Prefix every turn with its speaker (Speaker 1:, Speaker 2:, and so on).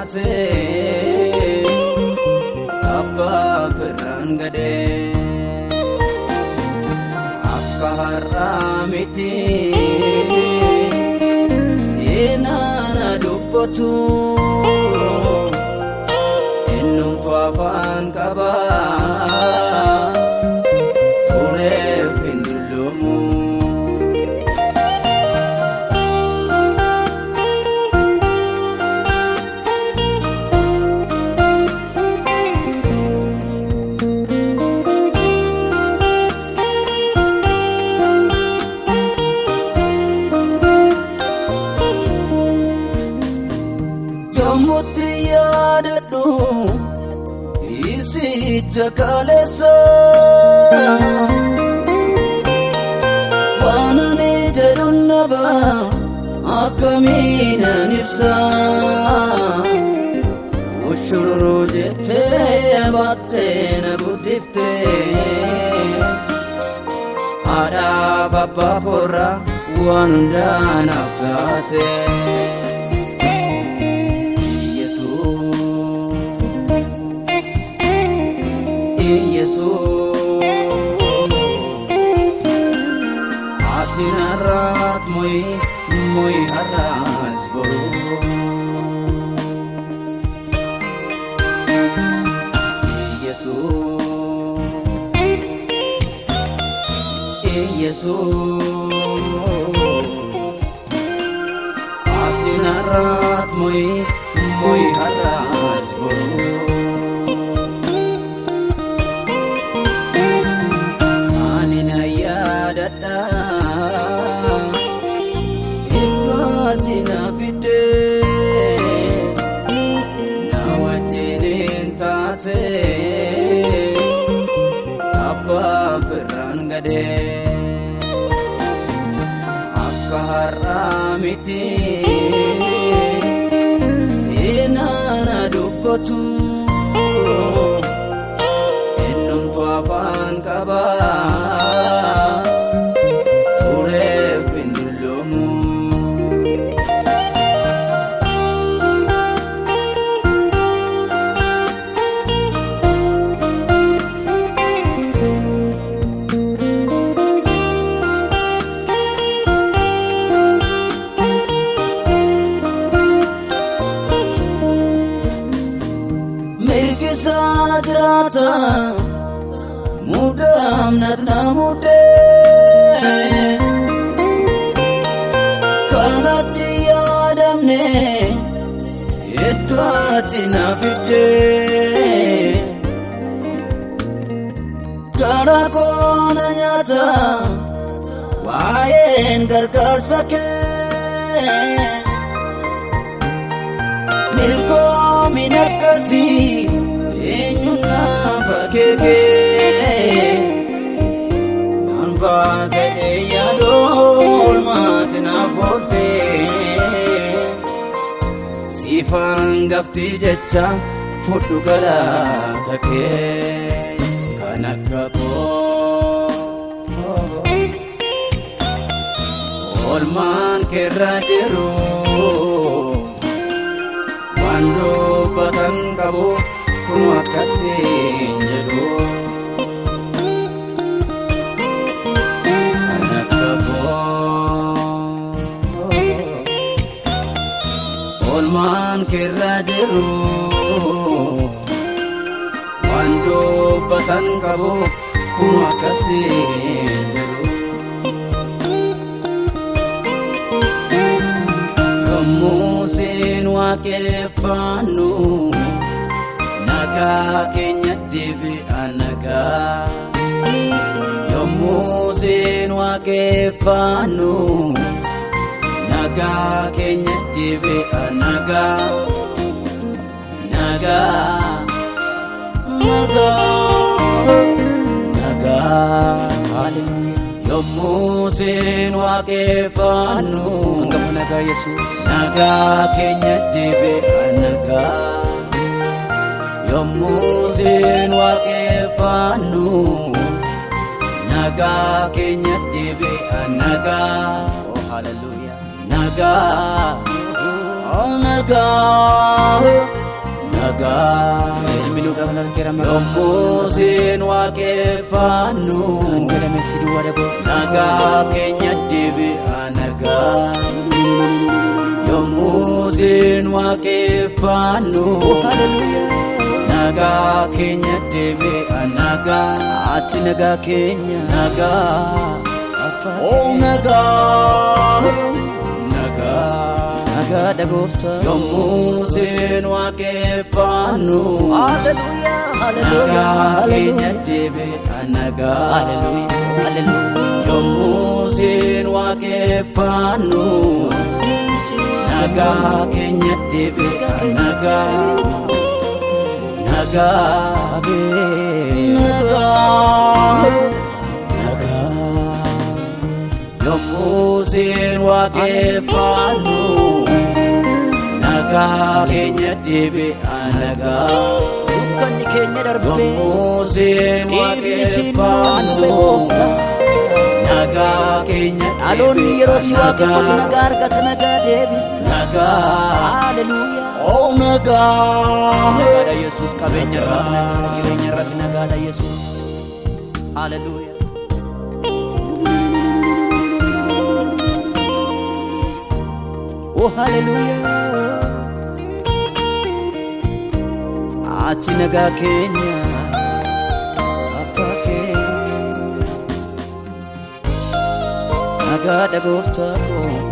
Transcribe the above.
Speaker 1: taatee abbaa birraan gadee akka har'aa miti seenaana dubbatu eenyumtu afaan qaba. Isicha kaleessa waan ani jedhun naba akkamiinan ibsa ushururuu jettee baattee na guddiftee haadhaaf abbaa koorraa waan hundaa naaf taatee. Ati narraat moyi moyi har'aas boruu. Ati narraat moyi moyi har'aas Firraan gadee Akka har'aa miti Seenaan dubbatu ennumtu afaan qaba jiraata muudamnat na muudee kanatti yaadamne iddoo ati na fidee gara koona nyaata waa'een gargaarsa kee. milkoomin akkasii akeekee naan baasadhee yaadolmaati naaf ooltee siifaan gaftii jecha fudhu galaata kee kan akka koo oolmaan keerra jiru. waan dubbatan qabu kun akkasiin jedhu kan akka koo oolmaan keerra jiru waan dubbatan qabu kun akkasiin jedhu yommuu siin waaqeffannu nagaa keenya deebi'a nagaa yommuu siin waaqeffannu nagaa keenya deebi'a nagaa nagaa nagaa nagaa yommuu siin waaqeffannu
Speaker 2: nagaa
Speaker 1: keenya deebi'a nagaa yommuu siin waaqeffannu nagaa keenya deebi'a nagaa
Speaker 2: Oh,
Speaker 1: nagaa oh nagaa nagaa
Speaker 2: maqaan
Speaker 1: yommuu siin waaqeffannu nagaa keenya deebi'a nagaa yommuu siin waaqeffannu nagaa keenya deebi'a nagaa
Speaker 2: ati nagaa keenya
Speaker 1: nagaa oh nagaa nagaa
Speaker 2: nagaadha gooftaa
Speaker 1: yommuu siin waaqeffannu nagaa keenya deebi'a nagaa yommuu siin waaqeffannu nagaa keenya deebi'a nagaa nagaa nagaa nagaa yommuu siin waaqeffannu nagaa keenya deebi'a nagaa yommuu
Speaker 2: dhufe
Speaker 1: waaqeffannu
Speaker 2: yeroo si waaqeffatu
Speaker 1: nagaa
Speaker 2: nagaa argata nagaa deebista
Speaker 1: nagaa
Speaker 2: haleluuyaa
Speaker 1: oh nagaa
Speaker 2: nagaadha yesus qabeenya irratti nagaadha jireenya irratti nagaadha yesus haleluuyaa Oh haleluuyaa ati nagaa keenya nagaadha gooftaa koo